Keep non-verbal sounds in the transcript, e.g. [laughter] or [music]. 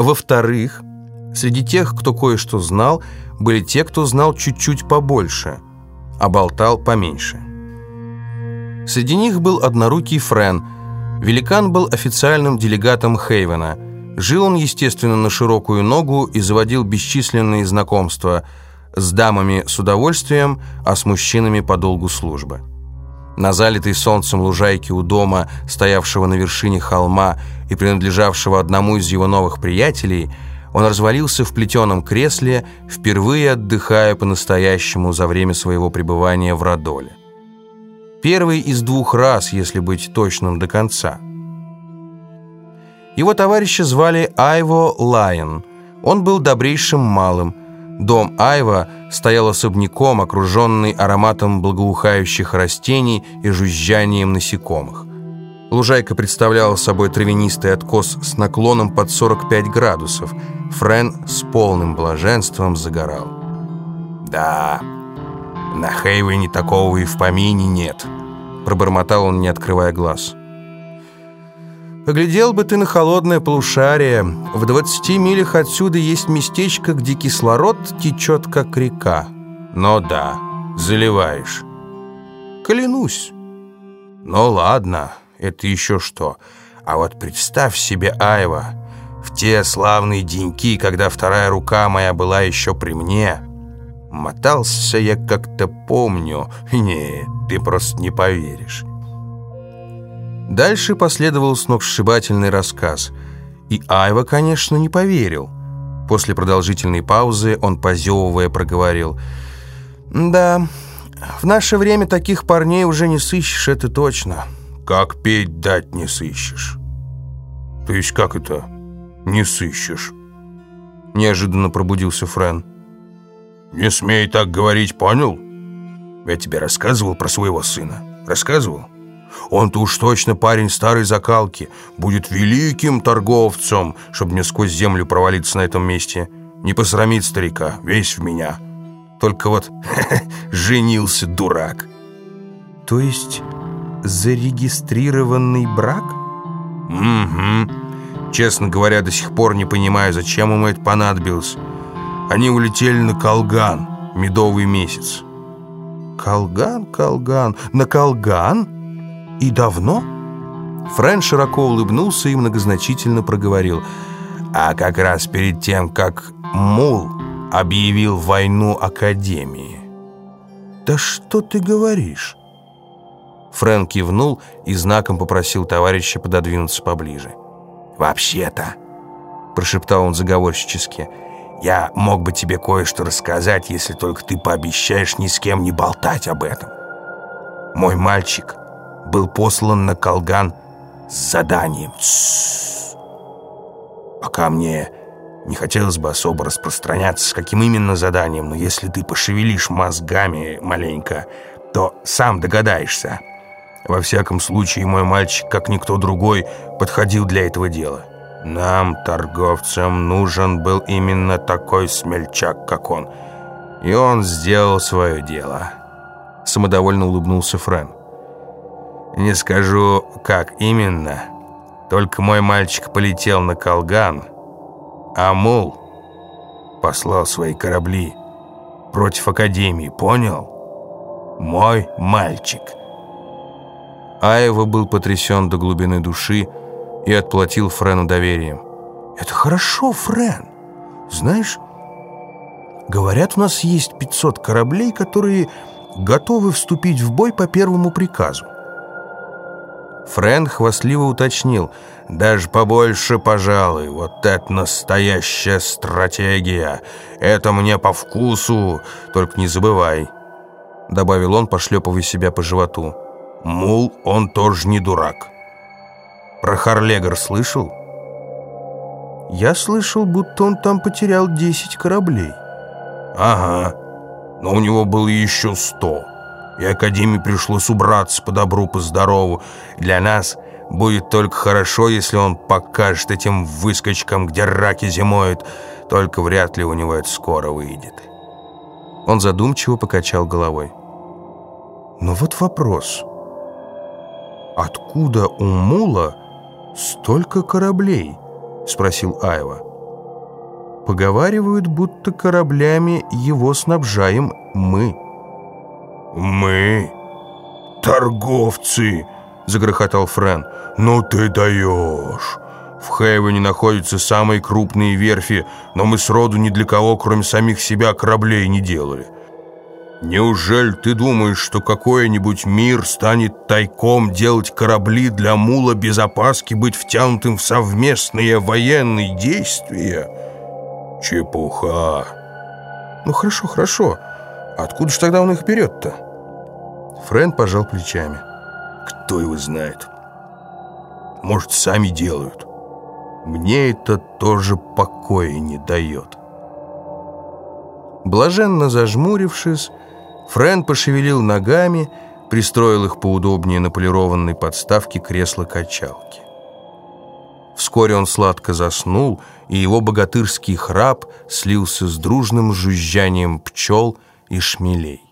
Во-вторых, среди тех, кто кое-что знал, были те, кто знал чуть-чуть побольше, а болтал поменьше. Среди них был однорукий Френ. Великан был официальным делегатом Хейвена. Жил он, естественно, на широкую ногу и заводил бесчисленные знакомства с дамами с удовольствием, а с мужчинами по долгу службы. На залитой солнцем лужайке у дома, стоявшего на вершине холма и принадлежавшего одному из его новых приятелей, он развалился в плетеном кресле, впервые отдыхая по-настоящему за время своего пребывания в Радоле. Первый из двух раз, если быть точным до конца. Его товарища звали Айво Лайон. Он был добрейшим малым. Дом Айва стоял особняком, окруженный ароматом благоухающих растений и жужжанием насекомых. Лужайка представляла собой травянистый откос с наклоном под 45 градусов. Френ с полным блаженством загорал. «Да, «На Хейвене такого и в помине нет», — пробормотал он, не открывая глаз. «Поглядел бы ты на холодное полушарие. В 20 милях отсюда есть местечко, где кислород течет, как река. Но да, заливаешь». «Клянусь». «Ну ладно, это еще что. А вот представь себе, Айва, в те славные деньки, когда вторая рука моя была еще при мне...» Мотался я как-то помню. [laughs] Не, ты просто не поверишь. Дальше последовал сногсшибательный рассказ. И Айва, конечно, не поверил. После продолжительной паузы он, позевывая, проговорил. «Да, в наше время таких парней уже не сыщешь, это точно». «Как петь дать не сыщешь?» «То есть как это не сыщешь?» Неожиданно пробудился Френ. «Не смей так говорить, понял? Я тебе рассказывал про своего сына. Рассказывал? Он-то уж точно парень старой закалки. Будет великим торговцем, чтобы мне сквозь землю провалиться на этом месте. Не посрамить старика, весь в меня. Только вот [laughs] женился дурак». «То есть зарегистрированный брак?» «Угу. Честно говоря, до сих пор не понимаю, зачем ему это понадобилось». Они улетели на Колган, медовый месяц. Колган, Колган, на Колган? И давно? Фрэн широко улыбнулся и многозначительно проговорил. А как раз перед тем, как Мул объявил войну Академии. «Да что ты говоришь?» Фрэн кивнул и знаком попросил товарища пододвинуться поближе. «Вообще-то», — прошептал он заговорщически, — я мог бы тебе кое-что рассказать, если только ты пообещаешь ни с кем не болтать об этом. Мой мальчик был послан на Колган с заданием. Тссс. Пока мне не хотелось бы особо распространяться, с каким именно заданием, но если ты пошевелишь мозгами маленько, то сам догадаешься. Во всяком случае, мой мальчик, как никто другой, подходил для этого дела. Нам, торговцам, нужен был именно такой смельчак, как он. И он сделал свое дело. Самодовольно улыбнулся Фрэн. Не скажу, как именно. Только мой мальчик полетел на Колган, а Мул послал свои корабли против Академии, понял? Мой мальчик. Аева был потрясен до глубины души, и отплатил Френу доверием. «Это хорошо, Френ. Знаешь, говорят, у нас есть 500 кораблей, которые готовы вступить в бой по первому приказу». Френ хвастливо уточнил. «Даже побольше, пожалуй. Вот это настоящая стратегия. Это мне по вкусу. Только не забывай», — добавил он, пошлепывая себя по животу. «Мул, он тоже не дурак». Про Харлегер слышал? Я слышал, будто он там потерял 10 кораблей. Ага, но у него было еще 100. И Академии пришлось убраться по добру, по здорову. Для нас будет только хорошо, если он покажет этим выскочкам, где раки зимуют. Только вряд ли у него это скоро выйдет. Он задумчиво покачал головой. Но вот вопрос. Откуда у Мула «Столько кораблей?» — спросил Айва. Поговаривают, будто кораблями его снабжаем мы. «Мы? Торговцы!» — загрохотал Френ. «Ну ты даешь!» В Хейвене находятся самые крупные верфи, но мы сроду ни для кого, кроме самих себя, кораблей не делали. Неужели ты думаешь, что какой-нибудь мир станет тайком делать корабли для мула без опаски быть втянутым в совместные военные действия? Чепуха. Ну хорошо, хорошо. Откуда же тогда он их берет-то? Френ пожал плечами. Кто его знает? Может, сами делают. Мне это тоже покоя не дает. Блаженно зажмурившись, Френ пошевелил ногами, пристроил их поудобнее на полированной подставке кресла-качалки. Вскоре он сладко заснул, и его богатырский храп слился с дружным жужжанием пчел и шмелей.